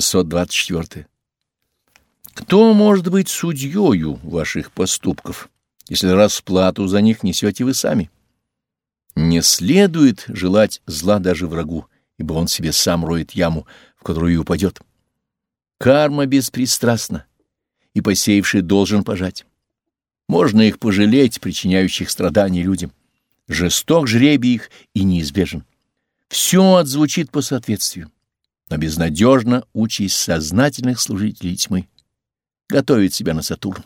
624. Кто может быть судьёю ваших поступков, если расплату за них несете вы сами? Не следует желать зла даже врагу, ибо он себе сам роет яму, в которую и упадет. Карма беспристрастна, и посеявший должен пожать. Можно их пожалеть, причиняющих страдания людям. Жесток жребий их и неизбежен. Все отзвучит по соответствию, но безнадежно участь сознательных служителей тьмы. Готовит себя на Сатурн.